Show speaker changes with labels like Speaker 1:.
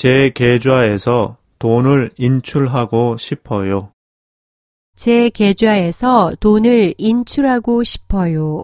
Speaker 1: 제 계좌에서 돈을 인출하고 싶어요.
Speaker 2: 제 계좌에서 돈을 인출하고 싶어요.